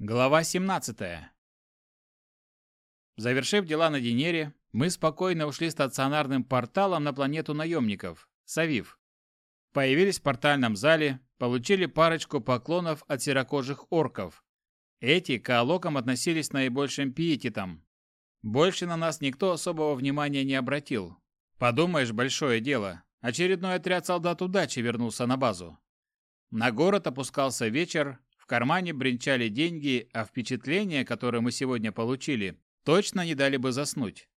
Глава 17. Завершив дела на Денере, мы спокойно ушли стационарным порталом на планету наемников, Савив. Появились в портальном зале, получили парочку поклонов от серокожих орков. Эти к алокам относились наибольшим пиететом. Больше на нас никто особого внимания не обратил. Подумаешь, большое дело. Очередной отряд солдат удачи вернулся на базу. На город опускался вечер, кармане бренчали деньги, а впечатления, которые мы сегодня получили, точно не дали бы заснуть.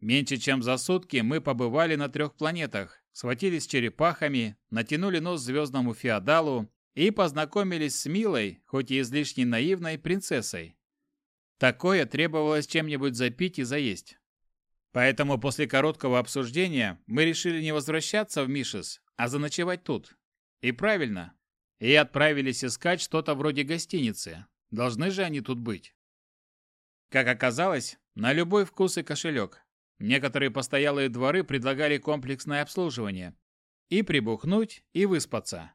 Меньше чем за сутки мы побывали на трех планетах, схватились черепахами, натянули нос звездному феодалу и познакомились с милой, хоть и излишне наивной, принцессой. Такое требовалось чем-нибудь запить и заесть. Поэтому после короткого обсуждения мы решили не возвращаться в Мишес, а заночевать тут. И правильно, и отправились искать что-то вроде гостиницы. Должны же они тут быть. Как оказалось, на любой вкус и кошелек. Некоторые постоялые дворы предлагали комплексное обслуживание. И прибухнуть, и выспаться.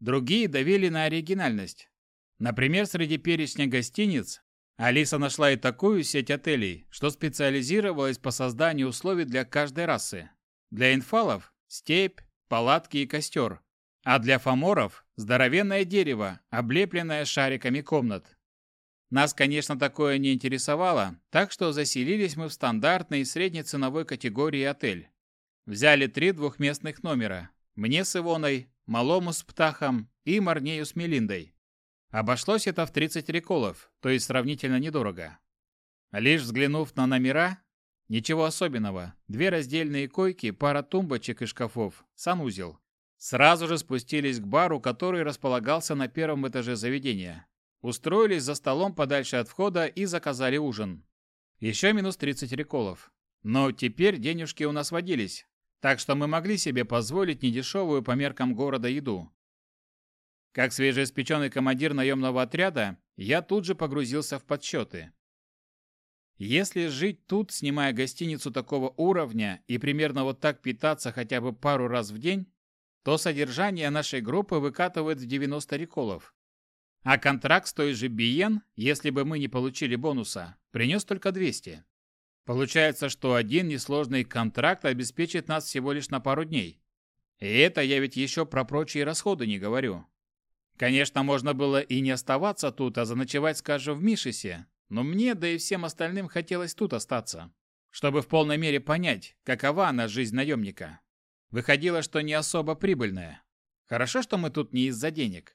Другие давили на оригинальность. Например, среди перечня гостиниц Алиса нашла и такую сеть отелей, что специализировалась по созданию условий для каждой расы. Для инфалов – степь, палатки и костер. А для фаморов – здоровенное дерево, облепленное шариками комнат. Нас, конечно, такое не интересовало, так что заселились мы в стандартной средней ценовой категории отель. Взяли три двухместных номера. Мне с Ивоной, Малому с Птахом и Марнею с Мелиндой. Обошлось это в 30 реколов, то есть сравнительно недорого. Лишь взглянув на номера, ничего особенного. Две раздельные койки, пара тумбочек и шкафов, санузел. Сразу же спустились к бару, который располагался на первом этаже заведения. Устроились за столом подальше от входа и заказали ужин. Еще минус 30 реколов. Но теперь денежки у нас водились, так что мы могли себе позволить недешевую по меркам города еду. Как свежеиспеченный командир наемного отряда, я тут же погрузился в подсчеты. Если жить тут, снимая гостиницу такого уровня и примерно вот так питаться хотя бы пару раз в день, то содержание нашей группы выкатывает в 90 реколов. А контракт с той же Биен, если бы мы не получили бонуса, принес только 200. Получается, что один несложный контракт обеспечит нас всего лишь на пару дней. И это я ведь еще про прочие расходы не говорю. Конечно, можно было и не оставаться тут, а заночевать, скажем, в Мишесе, но мне, да и всем остальным хотелось тут остаться, чтобы в полной мере понять, какова она жизнь наемника. Выходило, что не особо прибыльная. Хорошо, что мы тут не из-за денег.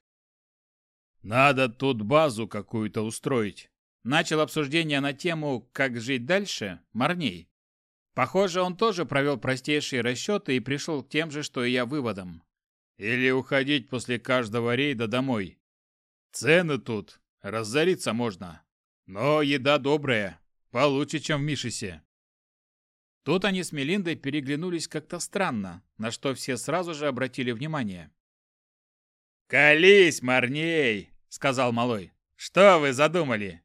Надо тут базу какую-то устроить. Начал обсуждение на тему «Как жить дальше» Марней. Похоже, он тоже провел простейшие расчеты и пришел к тем же, что и я, выводам. Или уходить после каждого рейда домой. Цены тут, разориться можно. Но еда добрая, получше, чем в Мишесе. Тут они с Мелиндой переглянулись как-то странно, на что все сразу же обратили внимание. «Колись, Марней!» — сказал Малой. «Что вы задумали?»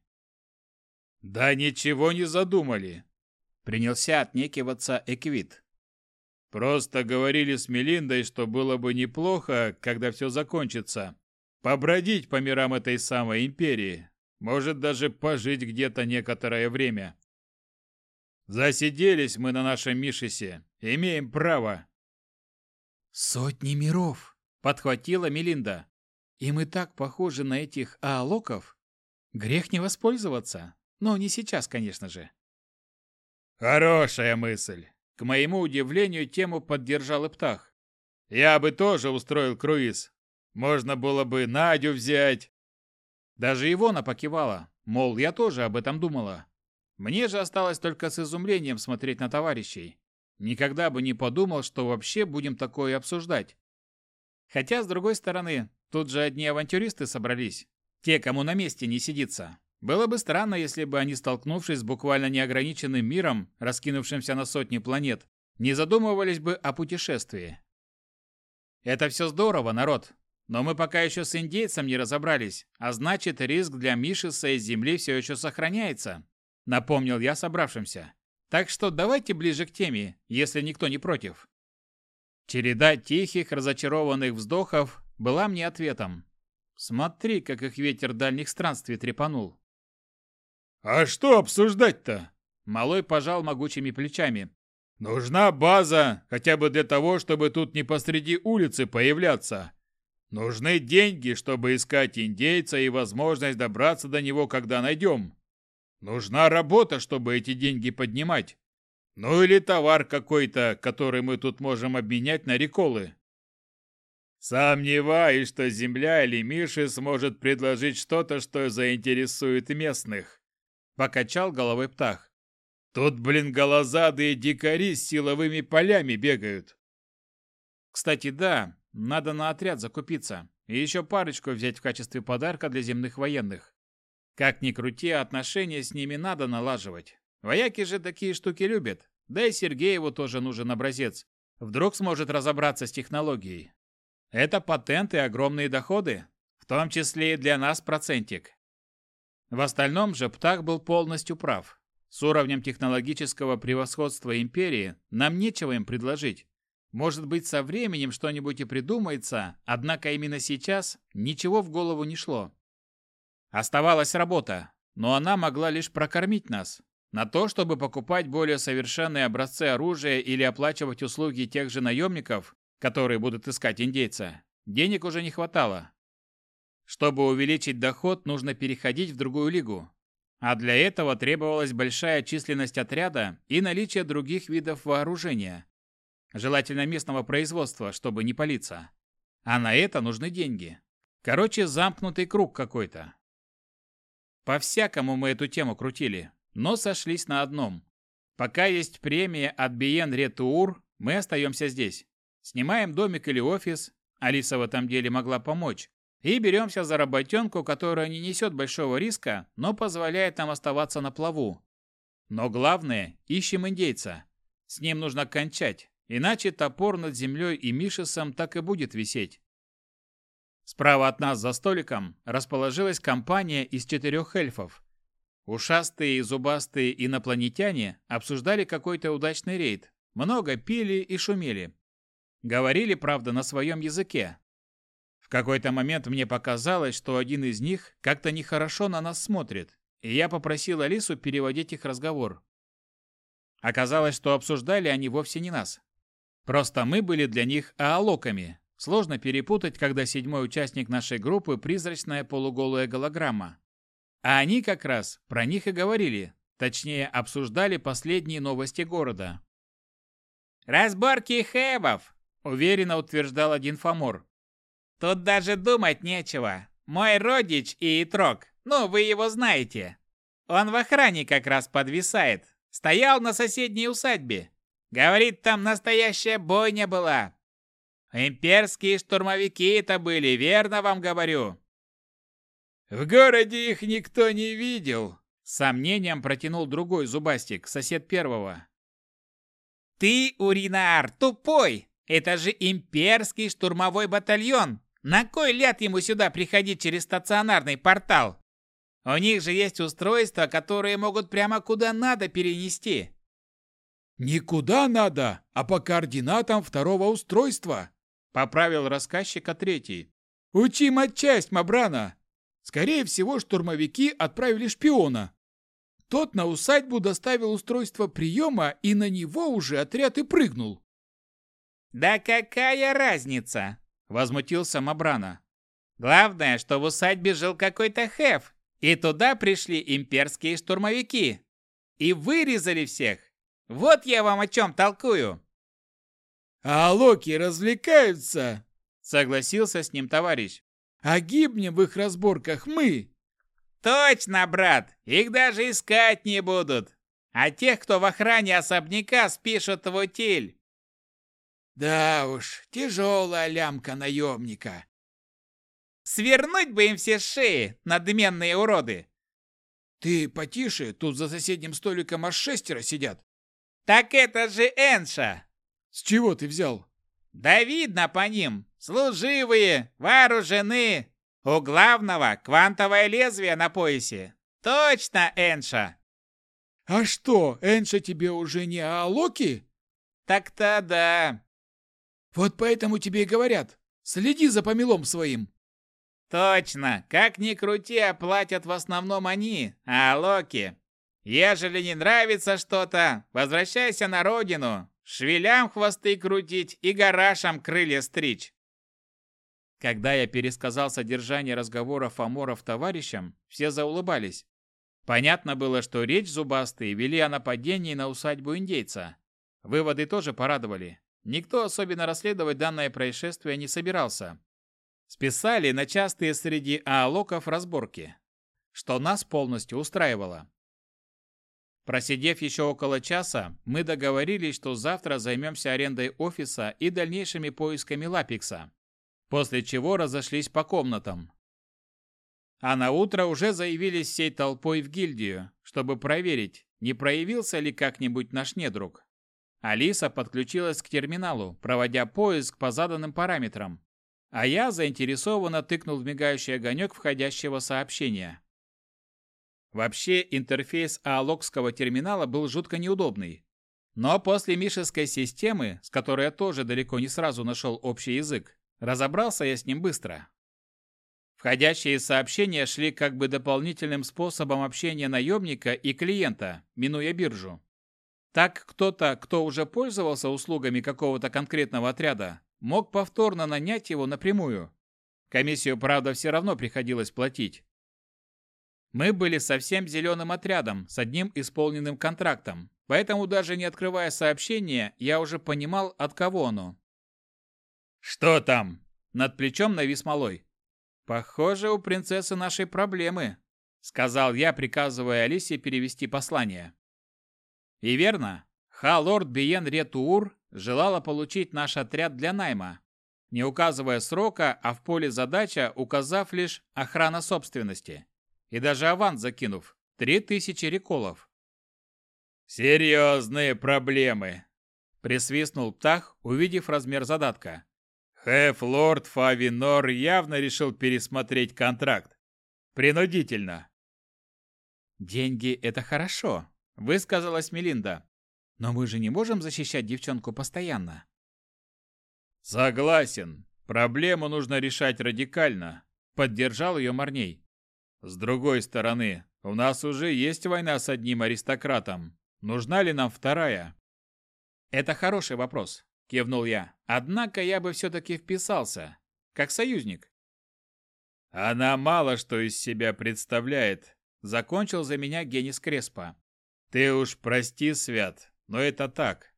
«Да ничего не задумали!» — принялся отнекиваться Эквит. «Просто говорили с Мелиндой, что было бы неплохо, когда все закончится, побродить по мирам этой самой империи, может даже пожить где-то некоторое время. Засиделись мы на нашем Мишесе. Имеем право. Сотни миров, подхватила Мелинда. И мы так похожи на этих аалоков. Грех не воспользоваться. Но не сейчас, конечно же. Хорошая мысль. К моему удивлению, тему поддержал и Птах. Я бы тоже устроил круиз. Можно было бы Надю взять. Даже Ивона покивала, мол, я тоже об этом думала. Мне же осталось только с изумлением смотреть на товарищей. Никогда бы не подумал, что вообще будем такое обсуждать. Хотя, с другой стороны, тут же одни авантюристы собрались. Те, кому на месте не сидится. Было бы странно, если бы они, столкнувшись с буквально неограниченным миром, раскинувшимся на сотни планет, не задумывались бы о путешествии. Это все здорово, народ. Но мы пока еще с индейцем не разобрались, а значит, риск для Мишиса из Земли все еще сохраняется. Напомнил я собравшимся. Так что давайте ближе к теме, если никто не против. Череда тихих, разочарованных вздохов была мне ответом. Смотри, как их ветер дальних странствий трепанул. «А что обсуждать-то?» Малой пожал могучими плечами. «Нужна база, хотя бы для того, чтобы тут не посреди улицы появляться. Нужны деньги, чтобы искать индейца и возможность добраться до него, когда найдем. Нужна работа, чтобы эти деньги поднимать. Ну или товар какой-то, который мы тут можем обменять на реколы. Сомневаюсь, что Земля или Миши сможет предложить что-то, что заинтересует местных. Покачал головой птах. Тут, блин, голозадые дикари с силовыми полями бегают. Кстати, да, надо на отряд закупиться. И еще парочку взять в качестве подарка для земных военных. Как ни крути, отношения с ними надо налаживать. Вояки же такие штуки любят. Да и Сергееву тоже нужен образец. Вдруг сможет разобраться с технологией. Это патенты огромные доходы, в том числе и для нас процентик. В остальном же Птах был полностью прав. С уровнем технологического превосходства империи нам нечего им предложить. Может быть, со временем что-нибудь и придумается, однако именно сейчас ничего в голову не шло. Оставалась работа, но она могла лишь прокормить нас. На то, чтобы покупать более совершенные образцы оружия или оплачивать услуги тех же наемников, которые будут искать индейца, денег уже не хватало. Чтобы увеличить доход, нужно переходить в другую лигу. А для этого требовалась большая численность отряда и наличие других видов вооружения, Желательно местного производства, чтобы не палиться. А на это нужны деньги. Короче, замкнутый круг какой-то. По-всякому мы эту тему крутили, но сошлись на одном. Пока есть премия от Биен Ретуур, мы остаемся здесь. Снимаем домик или офис, Алиса в этом деле могла помочь, и беремся за работенку, которая не несет большого риска, но позволяет нам оставаться на плаву. Но главное, ищем индейца. С ним нужно кончать. Иначе топор над землей и Мишесом так и будет висеть. Справа от нас за столиком расположилась компания из четырех эльфов. Ушастые и зубастые инопланетяне обсуждали какой-то удачный рейд, много пили и шумели. Говорили, правда, на своем языке. В какой-то момент мне показалось, что один из них как-то нехорошо на нас смотрит, и я попросил Алису переводить их разговор. Оказалось, что обсуждали они вовсе не нас. Просто мы были для них аалоками. Сложно перепутать, когда седьмой участник нашей группы – призрачная полуголая голограмма. А они как раз про них и говорили, точнее обсуждали последние новости города. «Разборки хэбов!» – уверенно утверждал один Фомор. «Тут даже думать нечего. Мой родич и Итрок, ну вы его знаете. Он в охране как раз подвисает. Стоял на соседней усадьбе. Говорит, там настоящая бойня была. Имперские штурмовики это были, верно вам говорю. В городе их никто не видел, сомнением протянул другой зубастик, сосед первого. Ты, Уринар, тупой! Это же имперский штурмовой батальон. На кой ляд ему сюда приходить через стационарный портал? У них же есть устройства, которые могут прямо куда надо перенести. «Никуда надо, а по координатам второго устройства», — поправил рассказчика третий. «Учим отчасть, Мабрана. Скорее всего, штурмовики отправили шпиона. Тот на усадьбу доставил устройство приема, и на него уже отряд и прыгнул». «Да какая разница?» — возмутился Мабрана. «Главное, что в усадьбе жил какой-то хеф, и туда пришли имперские штурмовики. И вырезали всех, вот я вам о чем толкую. А локи развлекаются, согласился с ним товарищ. А гибнем в их разборках мы. Точно, брат, их даже искать не будут. А тех, кто в охране особняка, спишут в утиль. Да уж, тяжелая лямка наемника. Свернуть бы им все шеи, надменные уроды. Ты потише, тут за соседним столиком аж шестеро сидят. «Так это же Энша!» «С чего ты взял?» «Да видно по ним! Служивые, вооружены! У главного квантовое лезвие на поясе! Точно Энша!» «А что, Энша тебе уже не Аалоки?» «Так-то да!» «Вот поэтому тебе и говорят, следи за помелом своим!» Точно, как ни крути, оплатят в основном они, а Локи. Ежели не нравится что-то, возвращайся на родину, швелям хвосты крутить и гарашам крылья стричь. Когда я пересказал содержание разговора Фоморов товарищам, все заулыбались. Понятно было, что речь зубастые вели о нападении на усадьбу индейца. Выводы тоже порадовали. Никто особенно расследовать данное происшествие не собирался. Списали на частые среди аалоков разборки, что нас полностью устраивало. Просидев еще около часа, мы договорились, что завтра займемся арендой офиса и дальнейшими поисками Лапикса, после чего разошлись по комнатам. А на утро уже заявились всей толпой в гильдию, чтобы проверить, не проявился ли как-нибудь наш недруг. Алиса подключилась к терминалу, проводя поиск по заданным параметрам, а я заинтересованно тыкнул в мигающий огонек входящего сообщения. Вообще, интерфейс аалокского терминала был жутко неудобный. Но после мишеской системы, с которой я тоже далеко не сразу нашел общий язык, Разобрался я с ним быстро. Входящие сообщения шли как бы дополнительным способом общения наемника и клиента, минуя биржу. Так кто-то, кто уже пользовался услугами какого-то конкретного отряда, мог повторно нанять его напрямую. Комиссию, правда, все равно приходилось платить. Мы были совсем зеленым отрядом с одним исполненным контрактом, поэтому даже не открывая сообщение, я уже понимал, от кого оно. «Что там?» Над плечом навис малой. «Похоже, у принцессы нашей проблемы», — сказал я, приказывая Алисе перевести послание. И верно, Ха-лорд Биен Ретуур желала получить наш отряд для найма, не указывая срока, а в поле задача указав лишь охрана собственности. И даже аванс закинув – три тысячи реколов. «Серьезные проблемы!» – присвистнул Птах, увидев размер задатка. Хэф-лорд Фавинор явно решил пересмотреть контракт. Принудительно. «Деньги – это хорошо», – высказалась Мелинда. «Но мы же не можем защищать девчонку постоянно». «Согласен. Проблему нужно решать радикально», – поддержал ее Марней. «С другой стороны, у нас уже есть война с одним аристократом. Нужна ли нам вторая?» «Это хороший вопрос кивнул я. Однако я бы все-таки вписался, как союзник. Она мало что из себя представляет, закончил за меня Генис Креспа. Ты уж прости, Свят, но это так.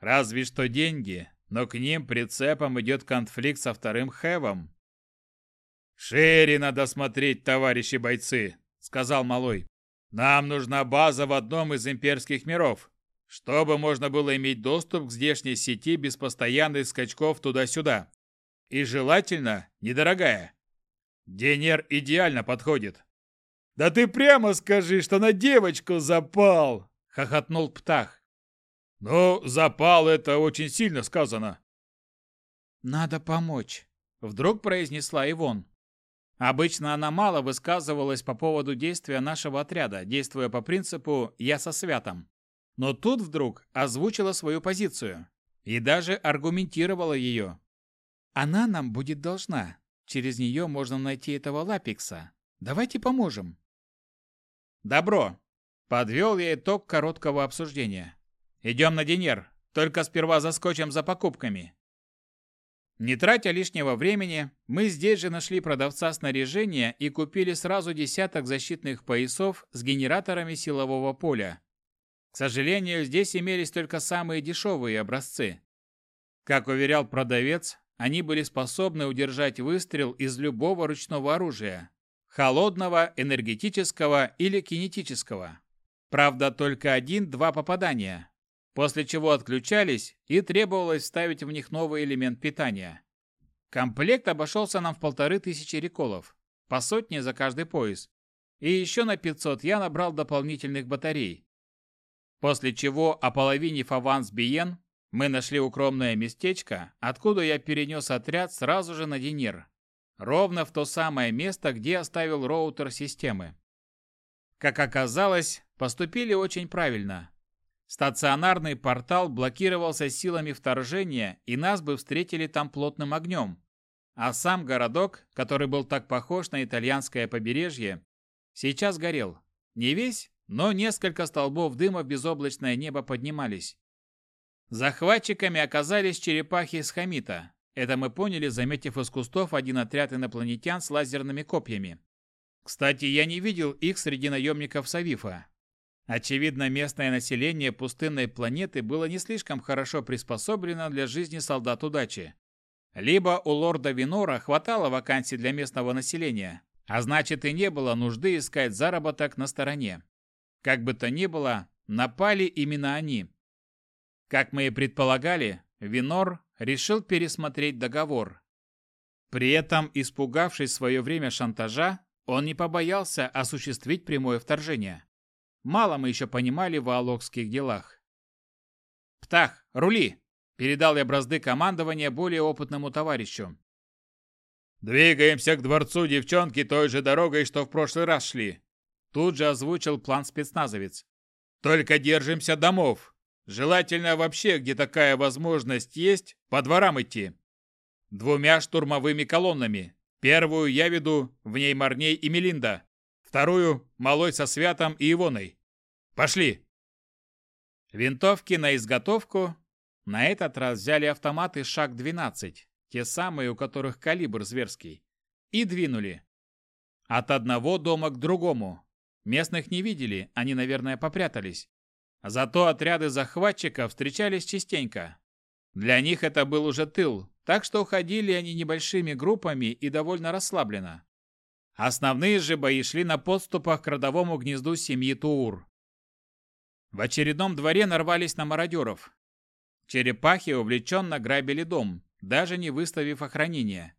Разве что деньги, но к ним прицепом идет конфликт со вторым Хевом. «Шире надо смотреть, товарищи бойцы», — сказал Малой. «Нам нужна база в одном из имперских миров чтобы можно было иметь доступ к здешней сети без постоянных скачков туда-сюда. И желательно недорогая. Денер идеально подходит. «Да ты прямо скажи, что на девочку запал!» — хохотнул Птах. «Ну, запал — это очень сильно сказано». «Надо помочь», — вдруг произнесла Ивон. Обычно она мало высказывалась по поводу действия нашего отряда, действуя по принципу «я со святом». Но тут вдруг озвучила свою позицию и даже аргументировала ее. Она нам будет должна. Через нее можно найти этого Лапикса. Давайте поможем. Добро. Подвел я итог короткого обсуждения. Идем на Денер. Только сперва заскочим за покупками. Не тратя лишнего времени, мы здесь же нашли продавца снаряжения и купили сразу десяток защитных поясов с генераторами силового поля, к сожалению, здесь имелись только самые дешевые образцы. Как уверял продавец, они были способны удержать выстрел из любого ручного оружия – холодного, энергетического или кинетического. Правда, только один-два попадания, после чего отключались и требовалось вставить в них новый элемент питания. Комплект обошелся нам в полторы тысячи реколов, по сотне за каждый пояс. И еще на 500 я набрал дополнительных батарей, После чего, ополовинив аванс Биен, мы нашли укромное местечко, откуда я перенес отряд сразу же на Денир. Ровно в то самое место, где оставил роутер системы. Как оказалось, поступили очень правильно. Стационарный портал блокировался силами вторжения, и нас бы встретили там плотным огнем. а сам городок, который был так похож на итальянское побережье, сейчас горел. Не весь, но несколько столбов дыма в безоблачное небо поднимались. Захватчиками оказались черепахи из Хамита. Это мы поняли, заметив из кустов один отряд инопланетян с лазерными копьями. Кстати, я не видел их среди наемников Савифа. Очевидно, местное население пустынной планеты было не слишком хорошо приспособлено для жизни солдат удачи. Либо у лорда Винора хватало вакансий для местного населения, а значит и не было нужды искать заработок на стороне. Как бы то ни было, напали именно они. Как мы и предполагали, Винор решил пересмотреть договор. При этом, испугавшись в свое время шантажа, он не побоялся осуществить прямое вторжение. Мало мы еще понимали в алокских делах. «Птах, рули!» – передал я бразды командования более опытному товарищу. «Двигаемся к дворцу девчонки той же дорогой, что в прошлый раз шли», – тут же озвучил план спецназовец. «Только держимся домов. Желательно вообще, где такая возможность есть, по дворам идти. Двумя штурмовыми колоннами. Первую я веду, в ней Марней и Мелинда. Вторую – Малой со Святом и Ивоной. Пошли!» Винтовки на изготовку. На этот раз взяли автоматы ШАК-12, те самые, у которых калибр зверский, и двинули. От одного дома к другому. Местных не видели, они, наверное, попрятались. Зато отряды захватчиков встречались частенько. Для них это был уже тыл, так что уходили они небольшими группами и довольно расслабленно. Основные же бои шли на подступах к родовому гнезду семьи Туур. В очередном дворе нарвались на мародеров. Черепахи увлеченно грабили дом, даже не выставив охранения.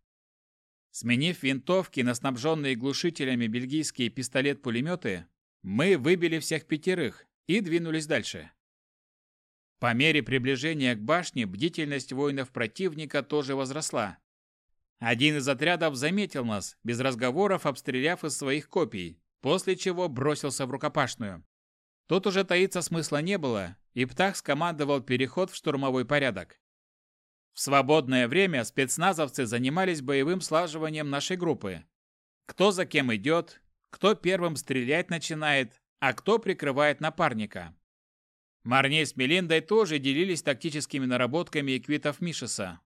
Сменив винтовки на снабженные глушителями бельгийские пистолет-пулеметы, мы выбили всех пятерых и двинулись дальше. По мере приближения к башне бдительность воинов противника тоже возросла. Один из отрядов заметил нас, без разговоров обстреляв из своих копий, после чего бросился в рукопашную. Тут уже таиться смысла не было, и Птах скомандовал переход в штурмовой порядок. В свободное время спецназовцы занимались боевым слаживанием нашей группы. Кто за кем идет, кто первым стрелять начинает, а кто прикрывает напарника. Марней с Мелиндой тоже делились тактическими наработками эквитов Мишеса.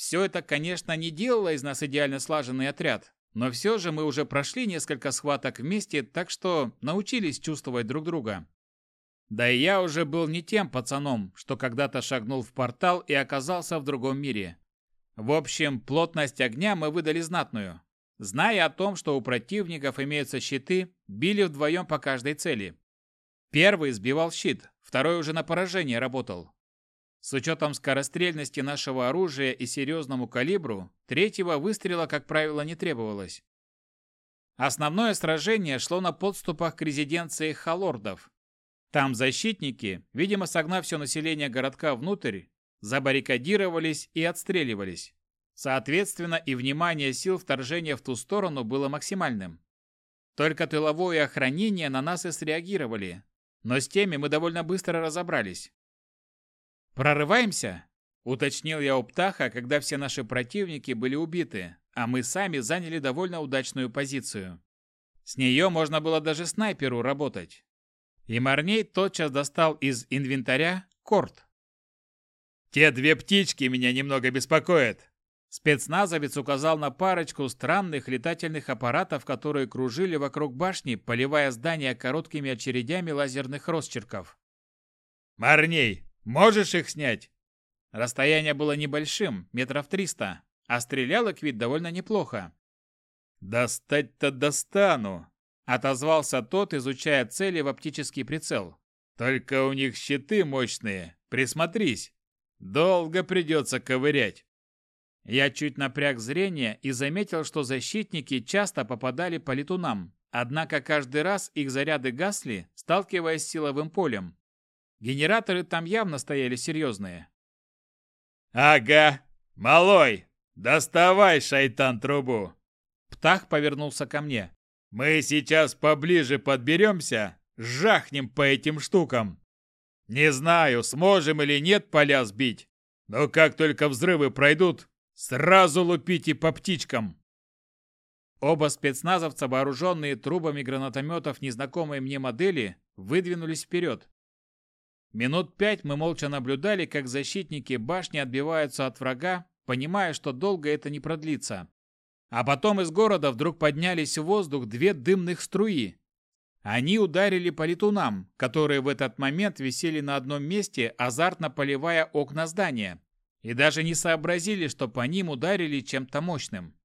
Все это, конечно, не делало из нас идеально слаженный отряд, но все же мы уже прошли несколько схваток вместе, так что научились чувствовать друг друга. Да и я уже был не тем пацаном, что когда-то шагнул в портал и оказался в другом мире. В общем, плотность огня мы выдали знатную. Зная о том, что у противников имеются щиты, били вдвоем по каждой цели. Первый сбивал щит, второй уже на поражение работал. С учетом скорострельности нашего оружия и серьезному калибру, третьего выстрела, как правило, не требовалось. Основное сражение шло на подступах к резиденции халордов. Там защитники, видимо, согнав все население городка внутрь, забаррикадировались и отстреливались. Соответственно, и внимание сил вторжения в ту сторону было максимальным. Только тыловое охранение на нас и среагировали, но с теми мы довольно быстро разобрались. «Прорываемся?» – уточнил я у Птаха, когда все наши противники были убиты, а мы сами заняли довольно удачную позицию. С нее можно было даже снайперу работать. И Марней тотчас достал из инвентаря корт. «Те две птички меня немного беспокоят», Спецназовец указал на парочку странных летательных аппаратов, которые кружили вокруг башни, поливая здание короткими очередями лазерных росчерков. «Марней, можешь их снять?» Расстояние было небольшим, метров триста, а стрелял вид довольно неплохо. «Достать-то достану», — отозвался тот, изучая цели в оптический прицел. «Только у них щиты мощные, присмотрись. Долго придется ковырять». Я чуть напряг зрение и заметил, что защитники часто попадали по летунам, однако каждый раз их заряды гасли, сталкиваясь с силовым полем. Генераторы там явно стояли серьезные. «Ага, малой, доставай, шайтан, трубу!» Птах повернулся ко мне. «Мы сейчас поближе подберемся, жахнем по этим штукам. Не знаю, сможем или нет поля сбить, но как только взрывы пройдут, Сразу лупите по птичкам!» Оба спецназовца, вооруженные трубами гранатометов незнакомой мне модели, выдвинулись вперед. Минут пять мы молча наблюдали, как защитники башни отбиваются от врага, понимая, что долго это не продлится. А потом из города вдруг поднялись в воздух две дымных струи. Они ударили по летунам, которые в этот момент висели на одном месте, азартно поливая окна здания, и даже не сообразили, что по ним ударили чем-то мощным.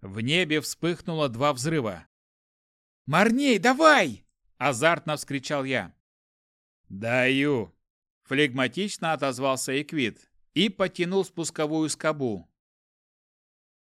В небе вспыхнуло два взрыва. «Марней, давай!» – азартно вскричал я. «Даю!» – флегматично отозвался Эквит и потянул спусковую скобу.